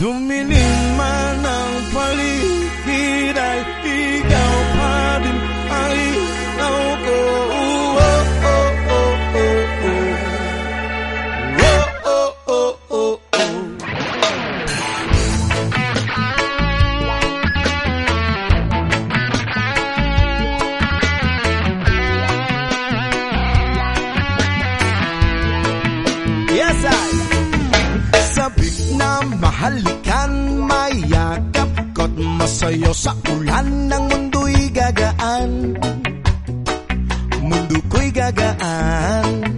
Dumiling man ang halikan, mayakap ko't masayo sa ulan ng mundo'y gagaan. Mundo ko'y gagaan.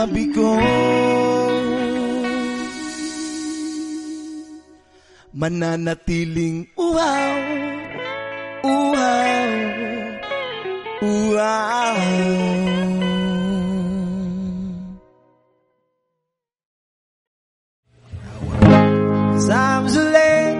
sabi ko Mananatiling uhaw Uhaw Uhaw. Times are late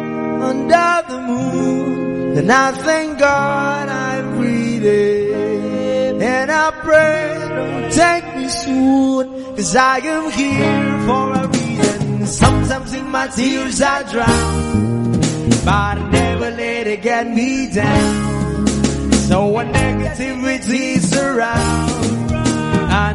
under the moon and I thank God I'm breathing And I pray don't take me soon. Cause I am here for a reason. Sometimes in my tears I drown. But I never let it get me down. So when negativity is around, I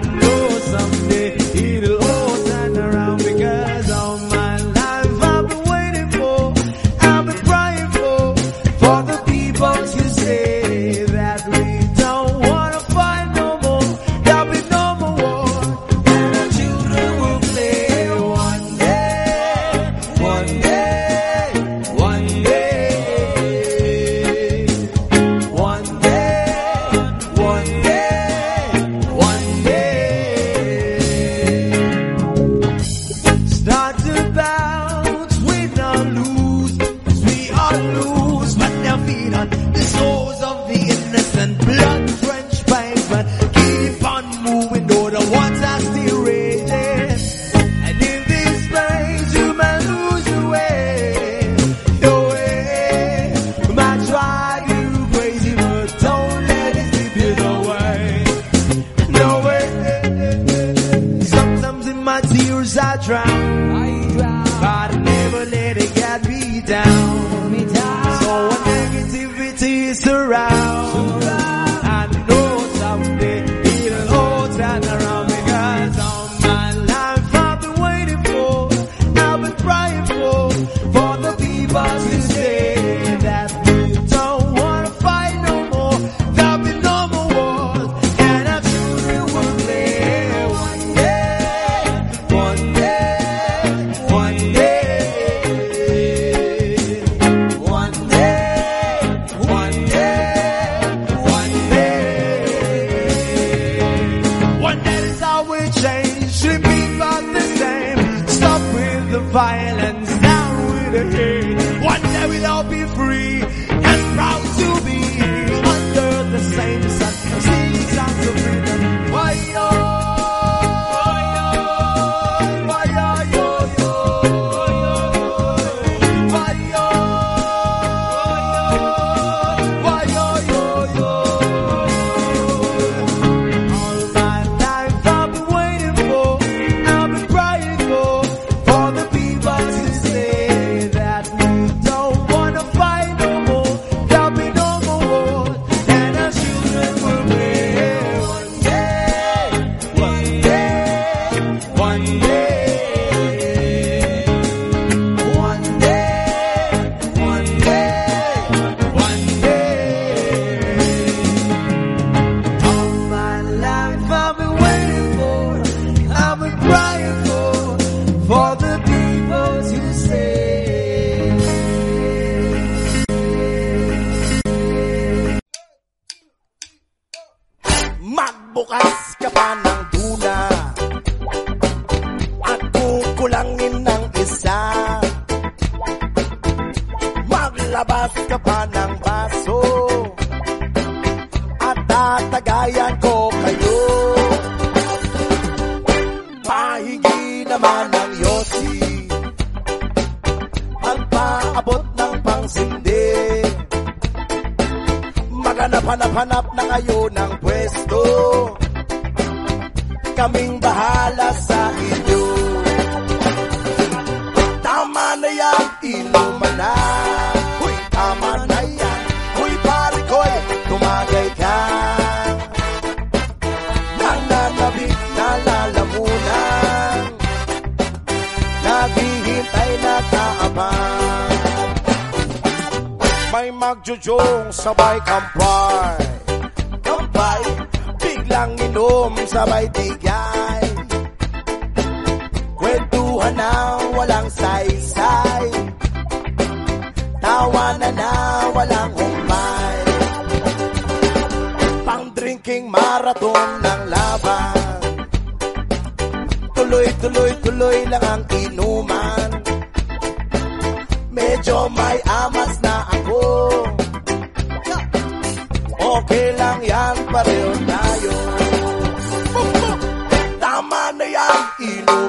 yan, inuman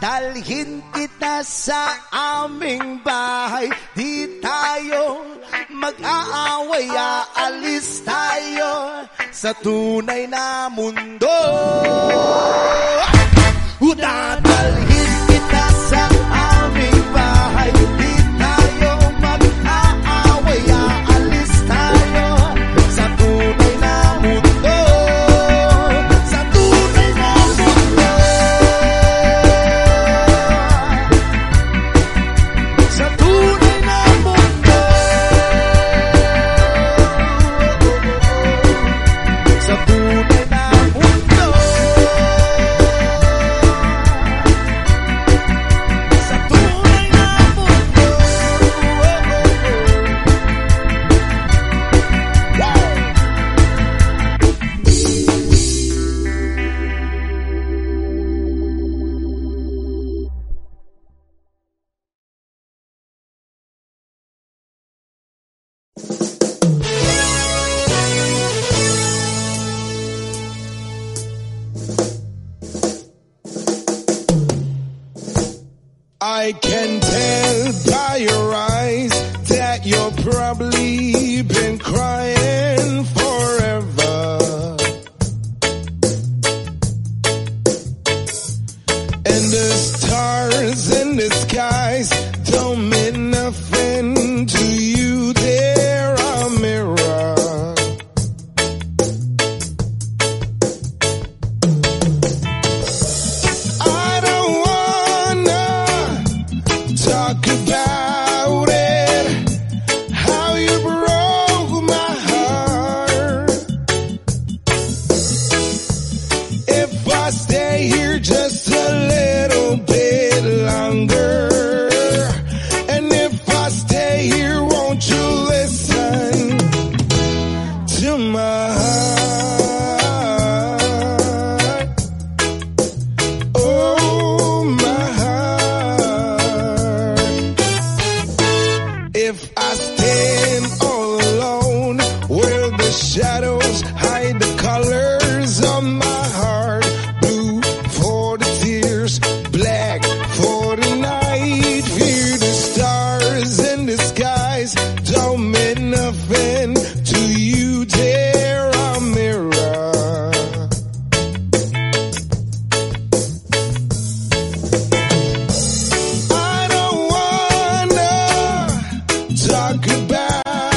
Dalhin kita sa aming bahay. Di tayo mag-aaway Aalis tayo sa tunay na mundo. Dadalhin back.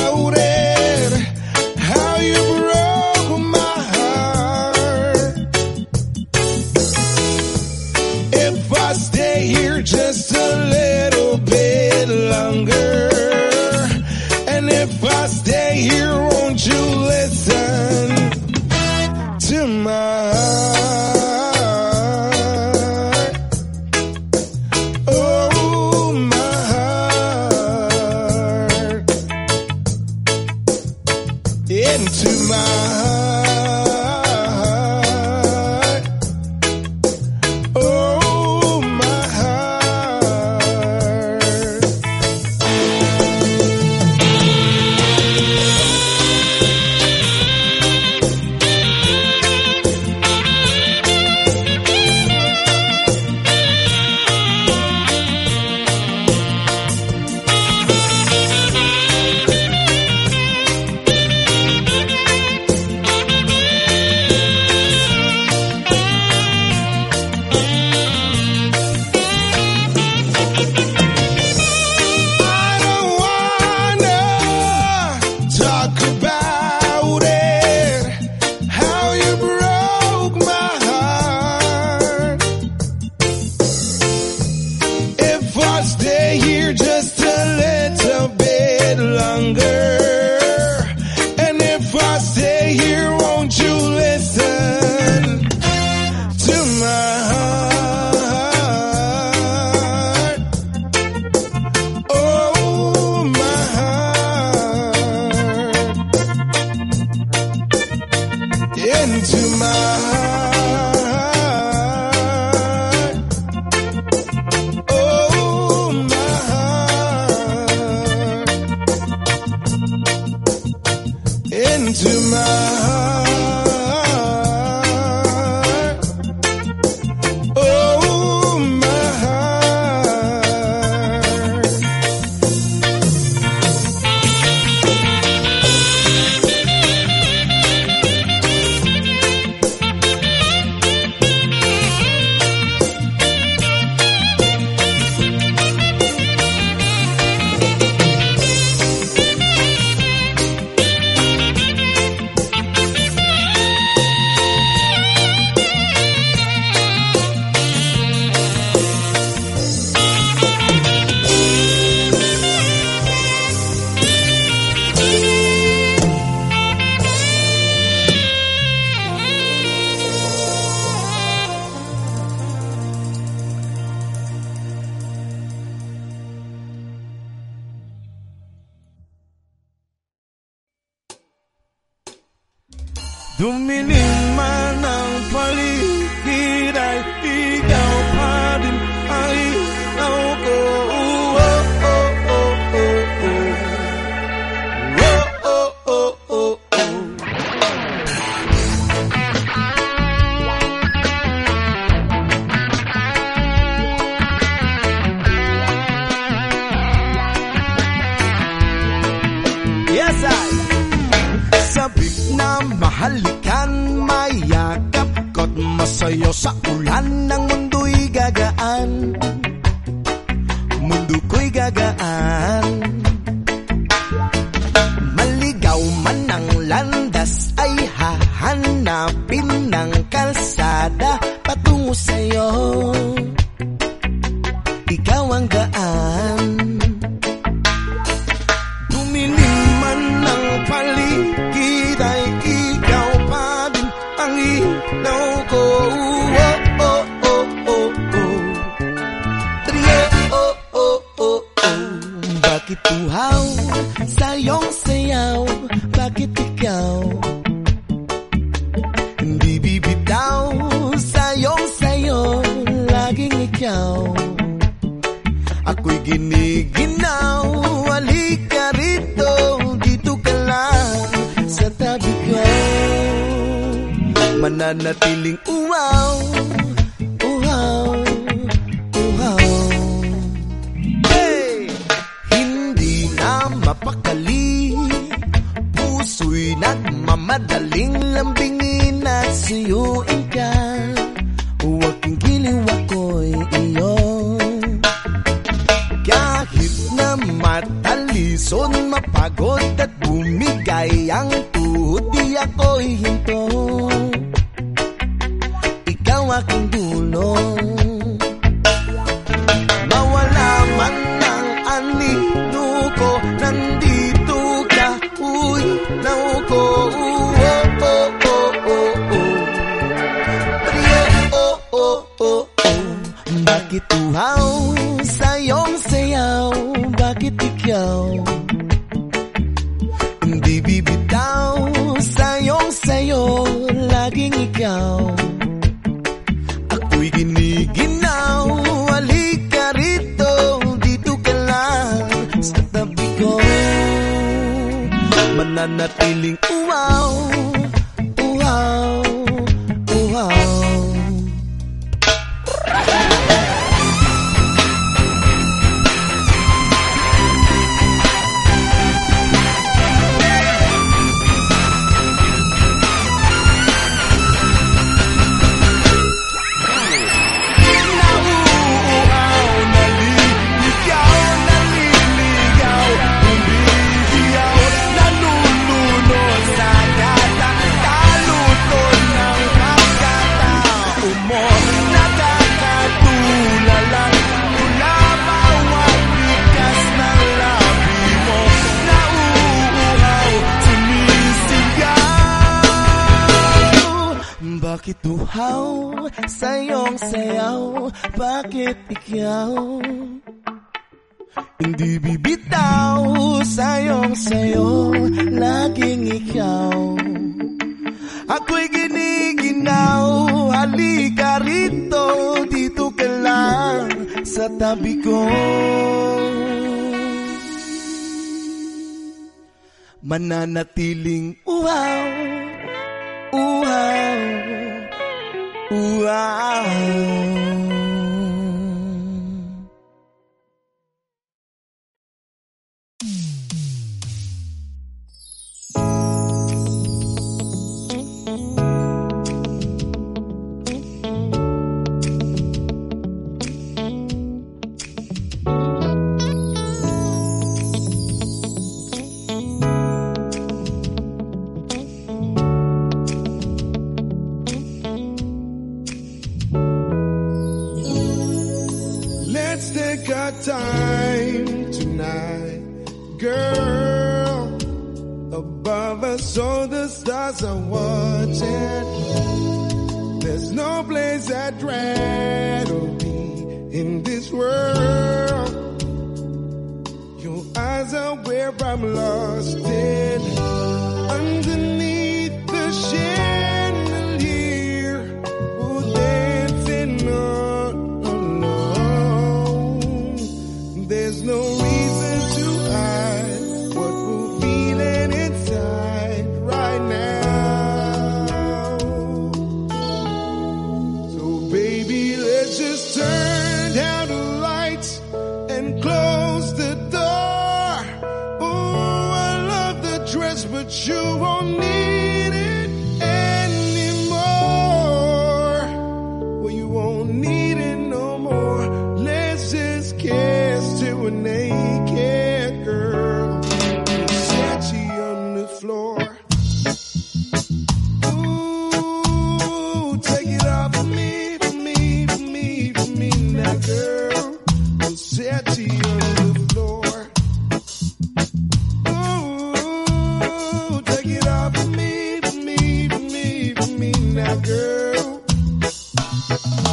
Dumiling man ang halikan, mayakap ko't masayo sa ulan ng mundo'y gagaan. Mundo ko'y gagaan.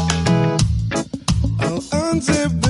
Oh, I'll unzip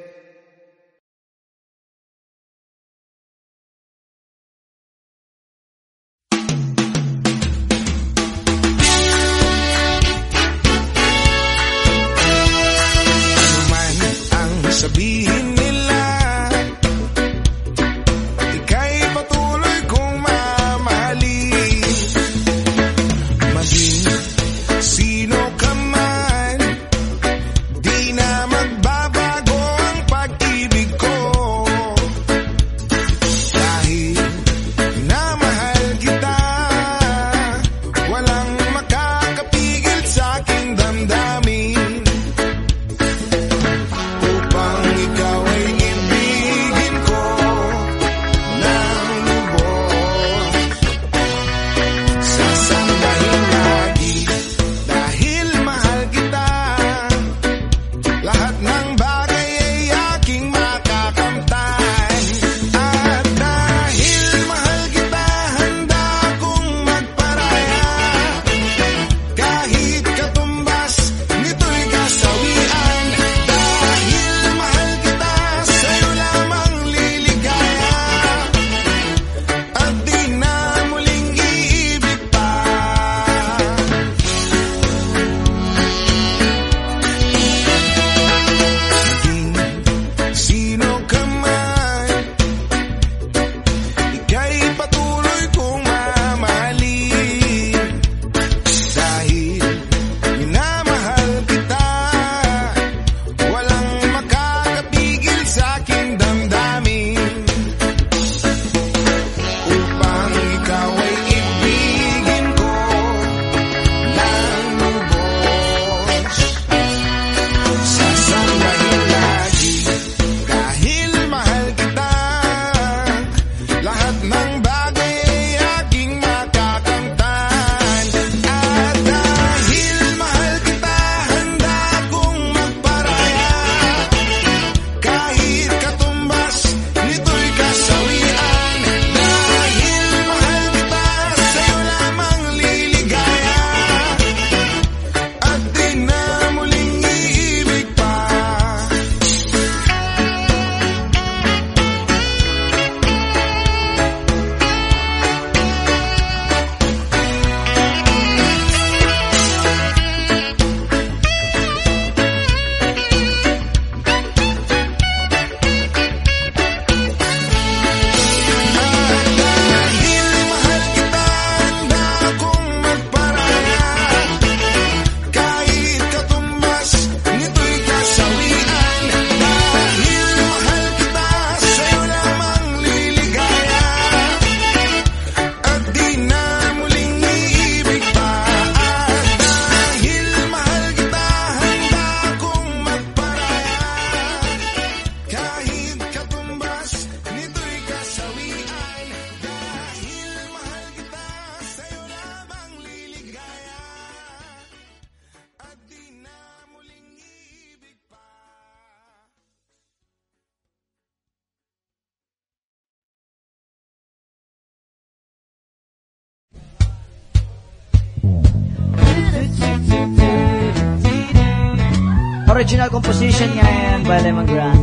original composition niya yan by Lemongrass.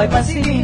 hay paciencia.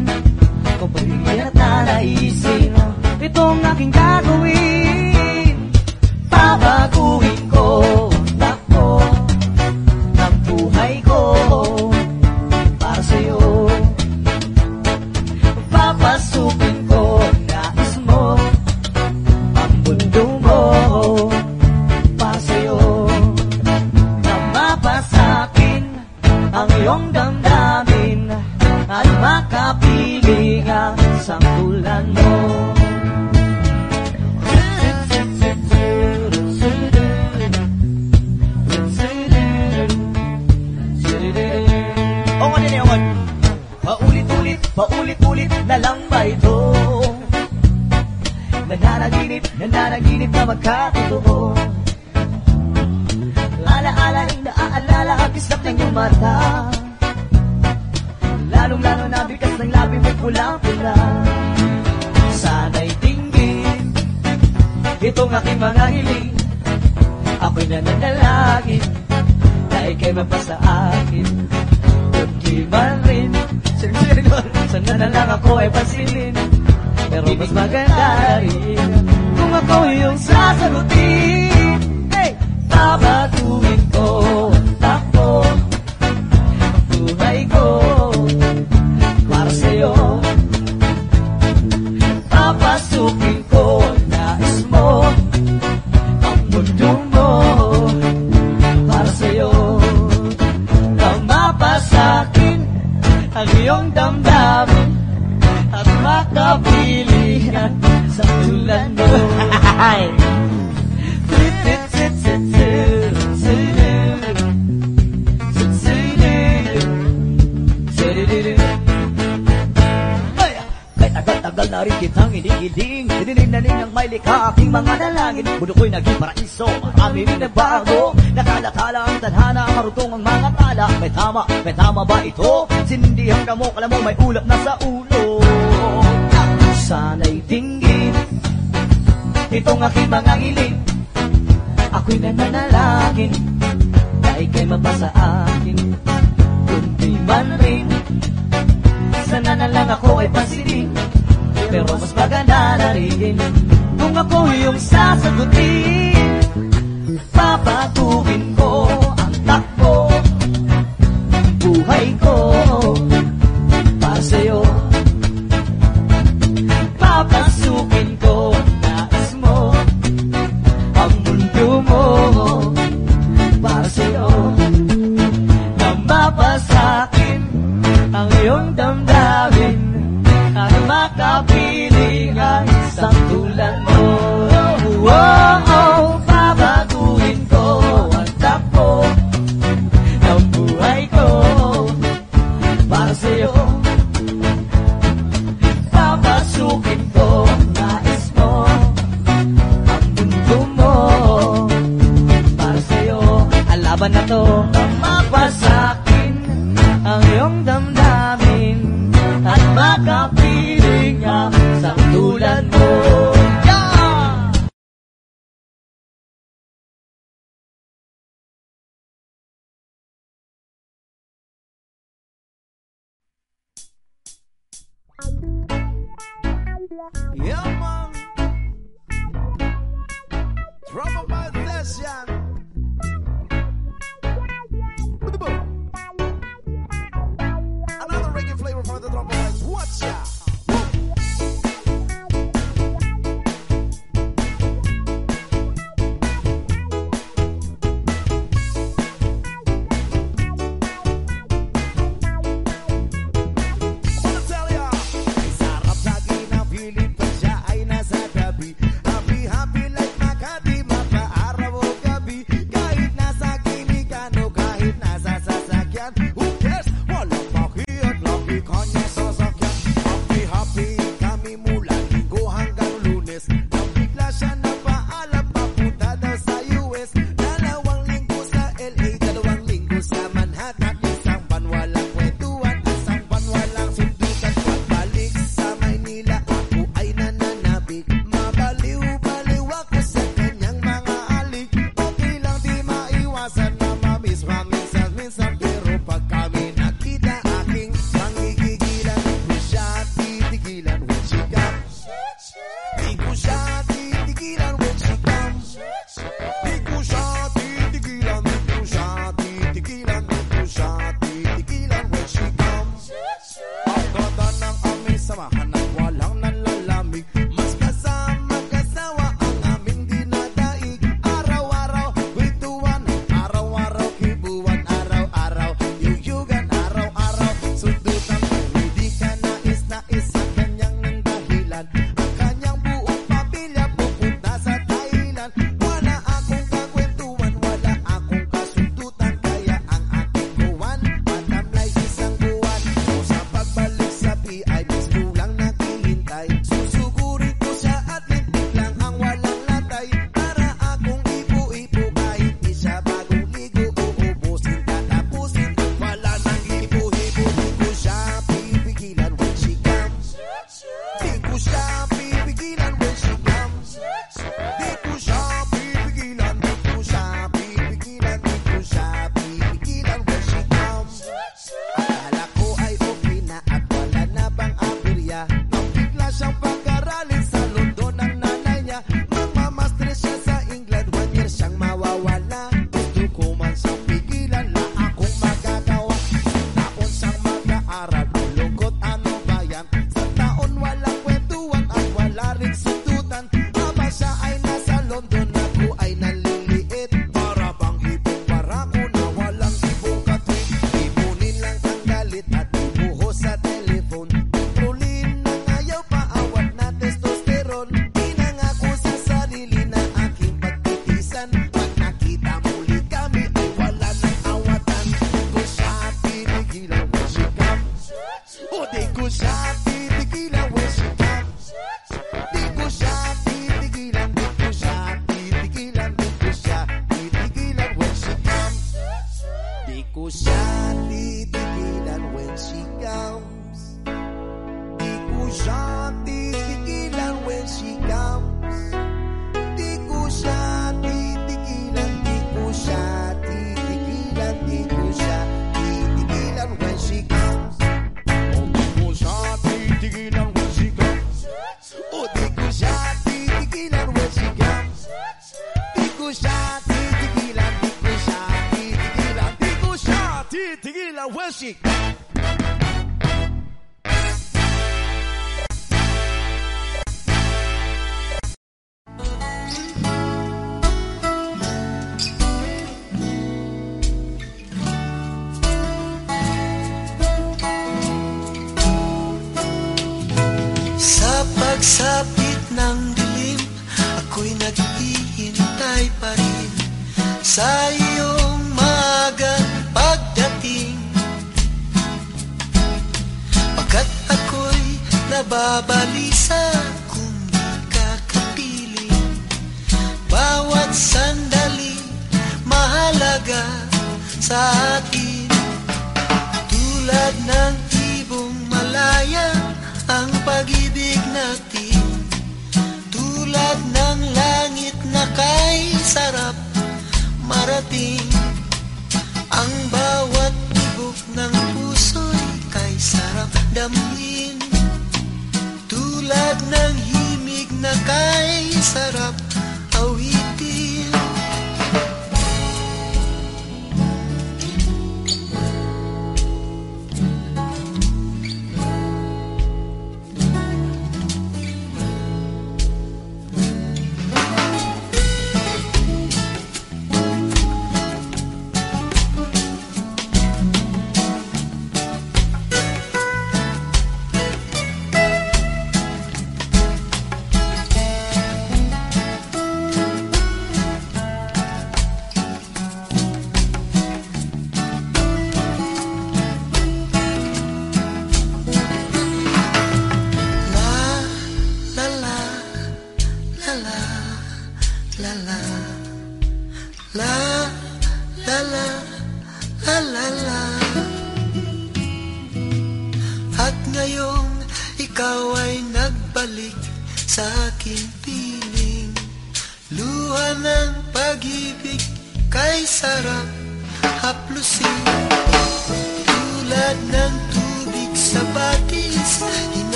Chico.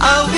I'll be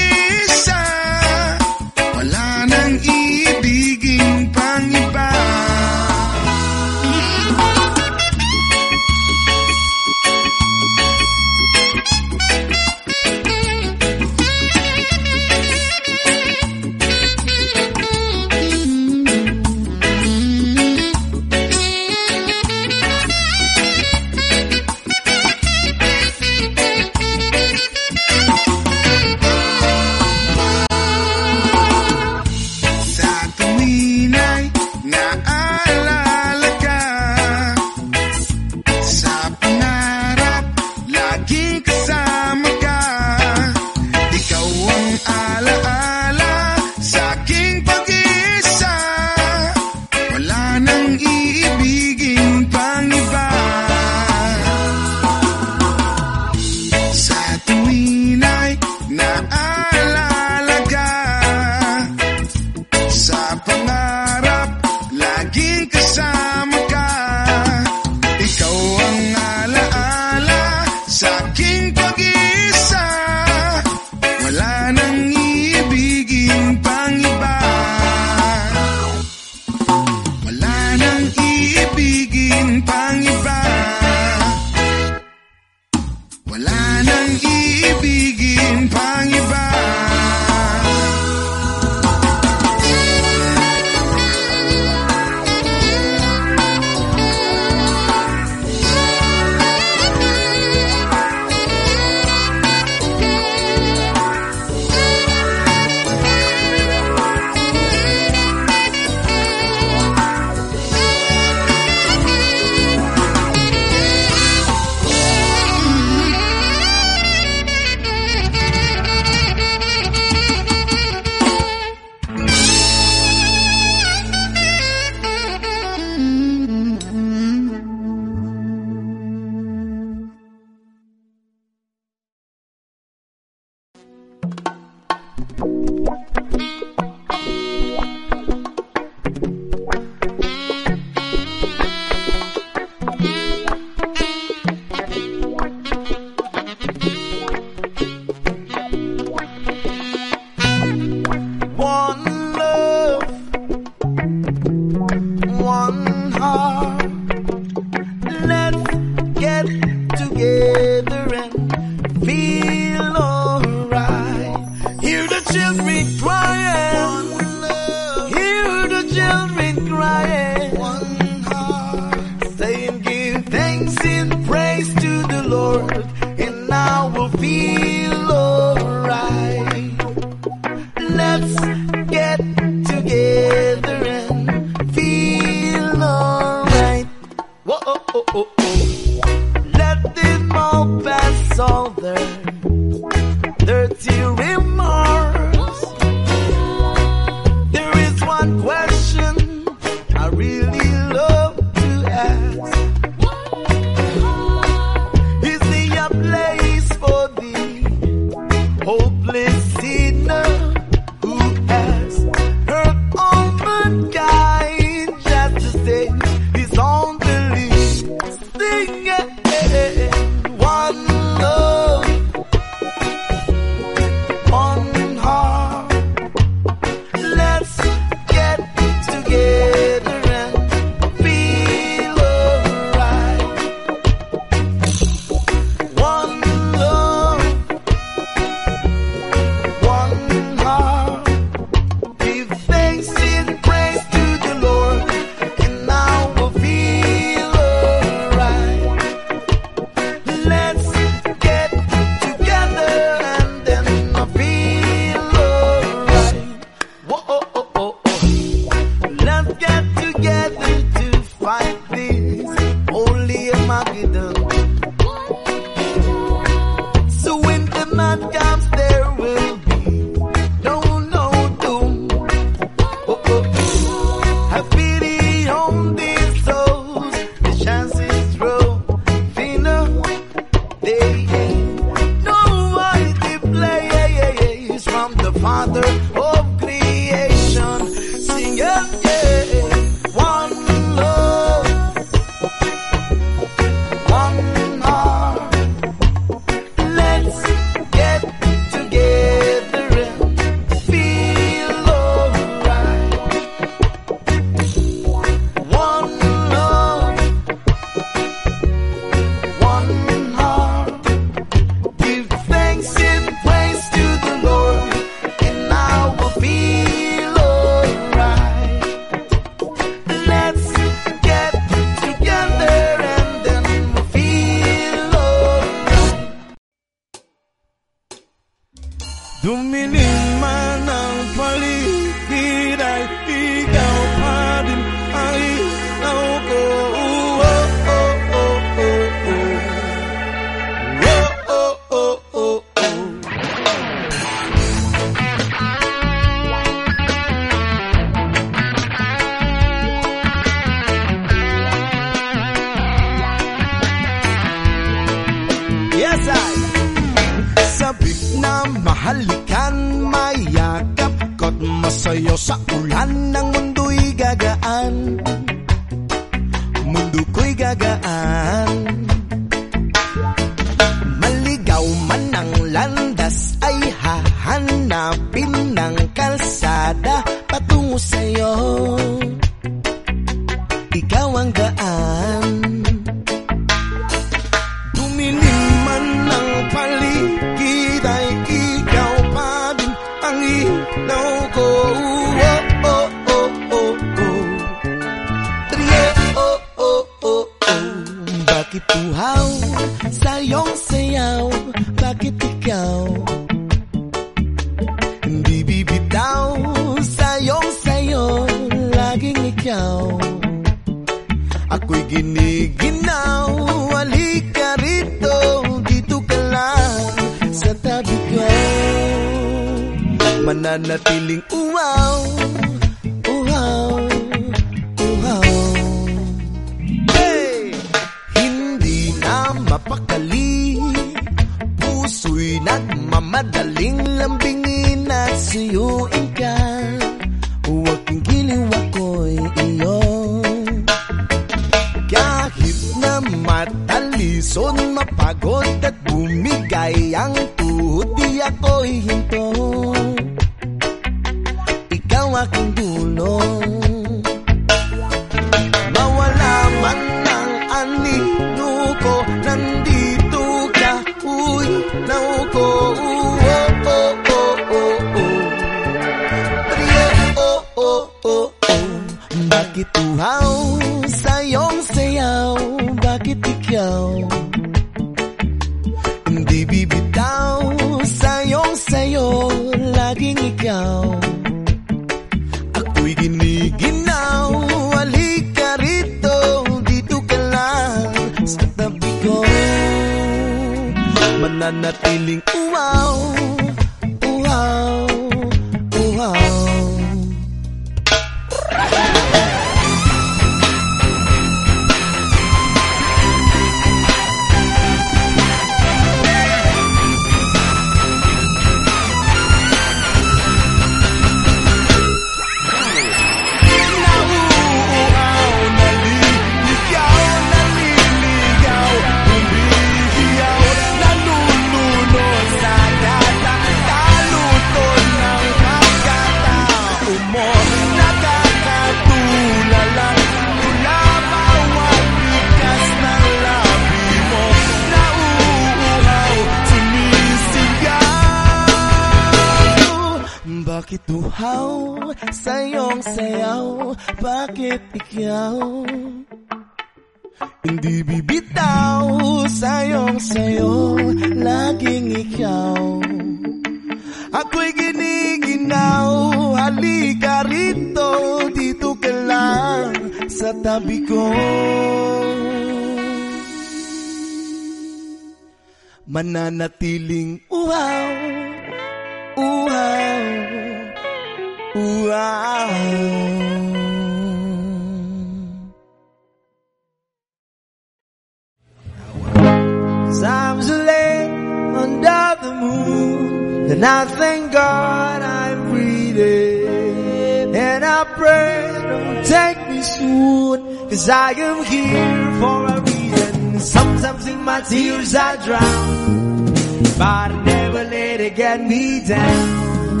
And I thank God I'm breathing. And I pray don't take me soon. Cause I am here for a reason. Sometimes in my tears I drown. But I never let it get me down.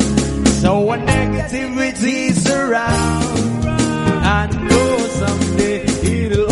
So when negativity surrounds, I know someday it'll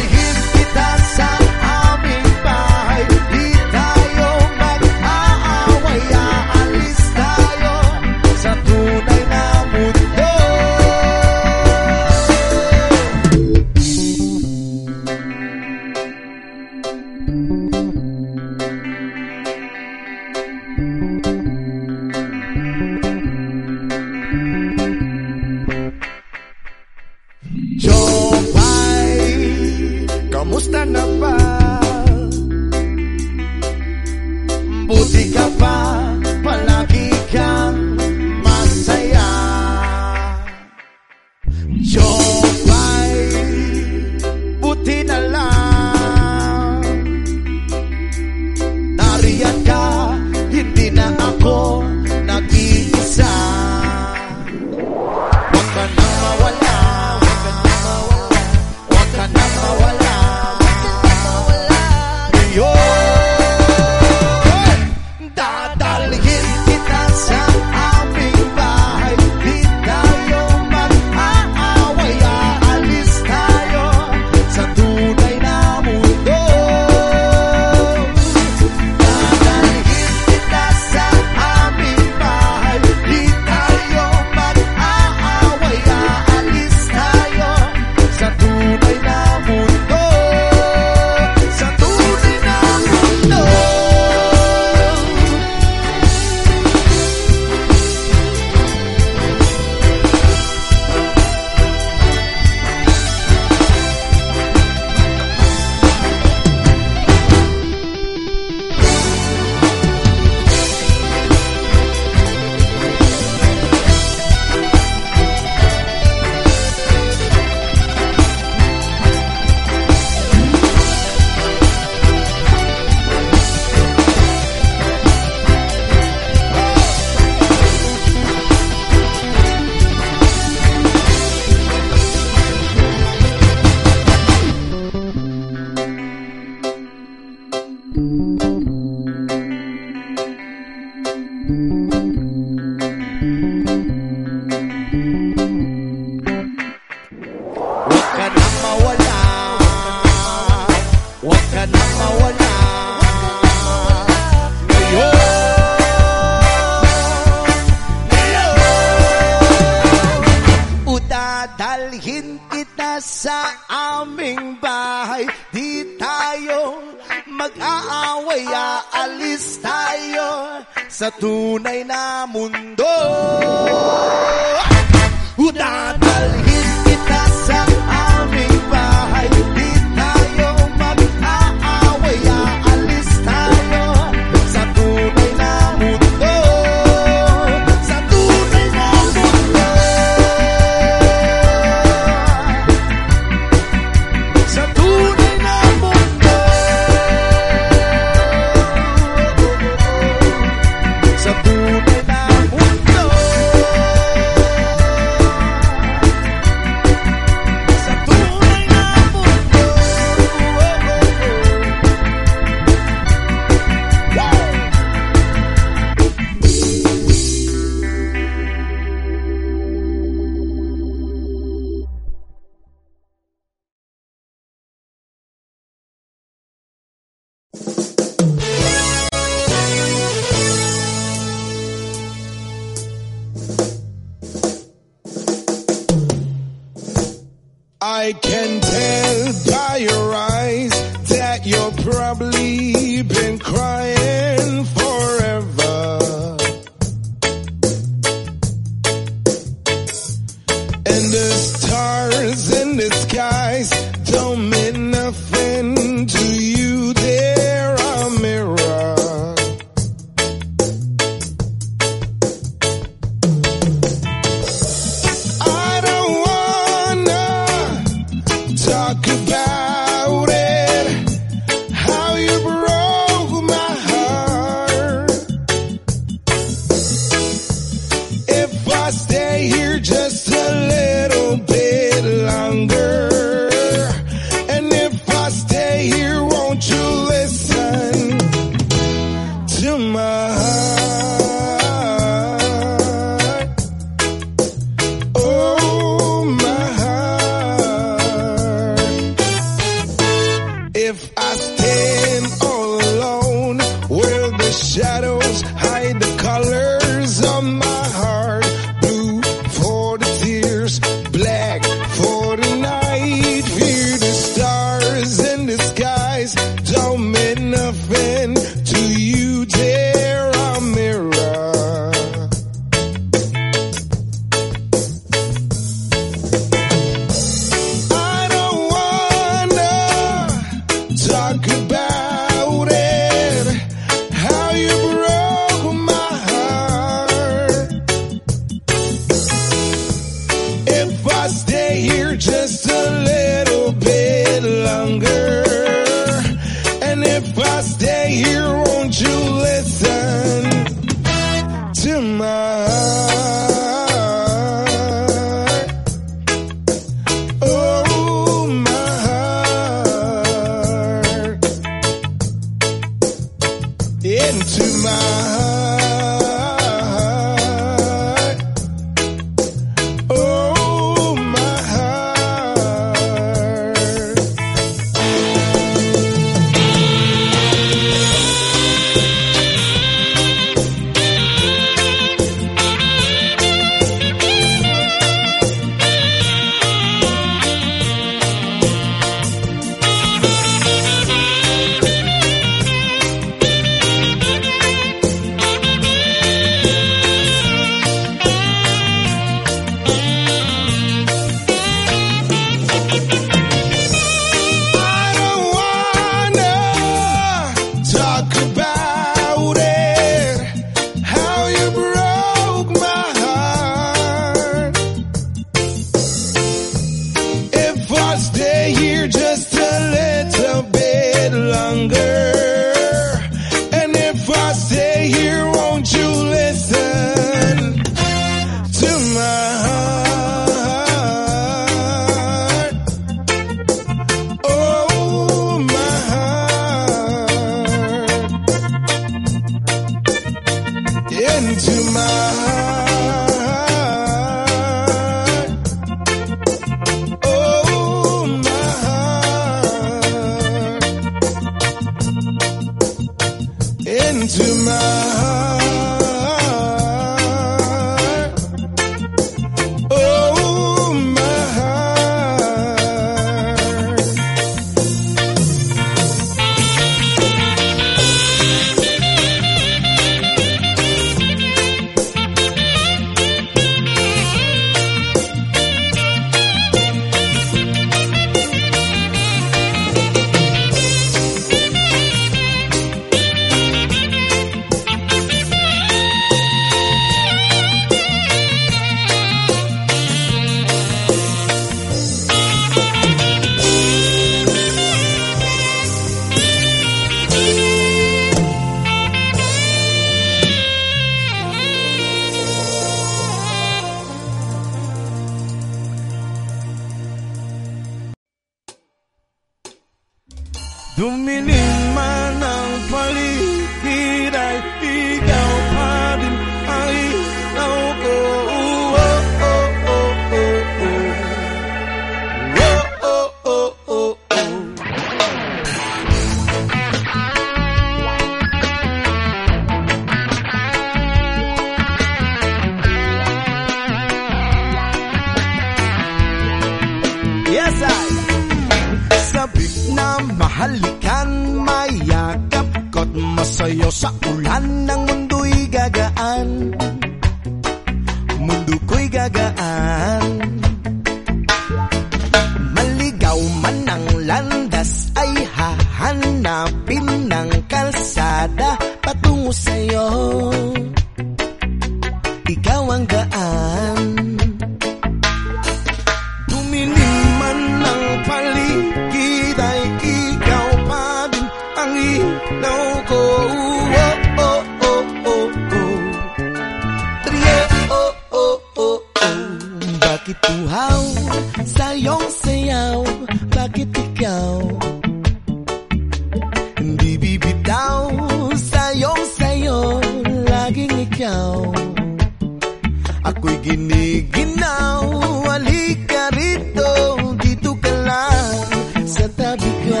Ako'y giniginaw Halika rito Dito ka lang. Sa tabi ko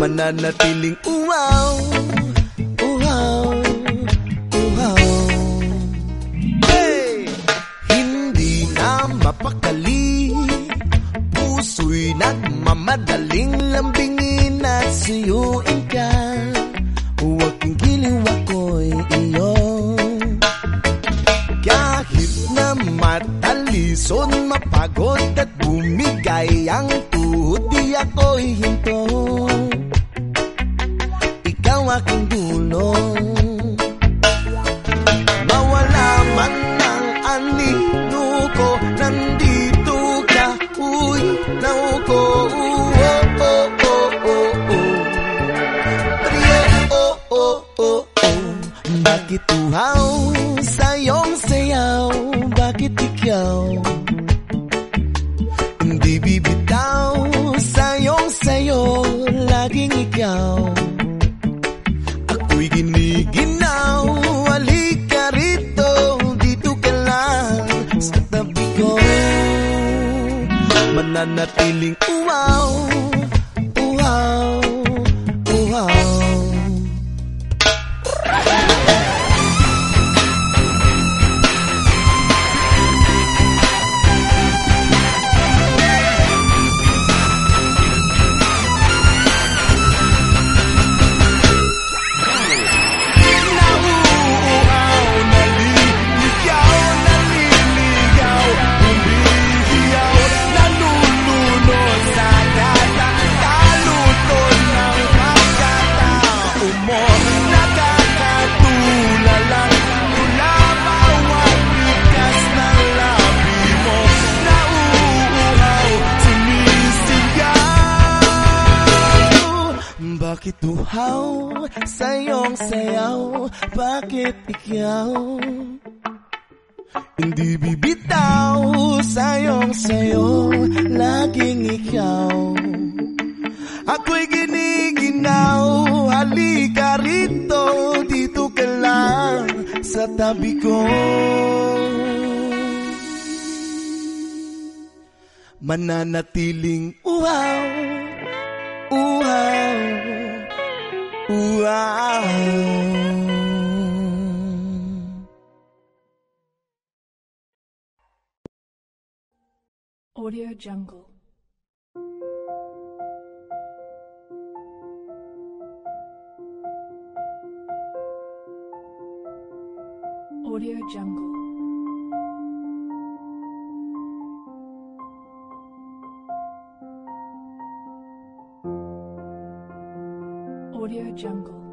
Mananatiling uwaw Uhaw Uhaw. Hey! Hindi na mapakali Puso'y nagmamadaling lambingin at siyuin. hoy y. Audio Jungle.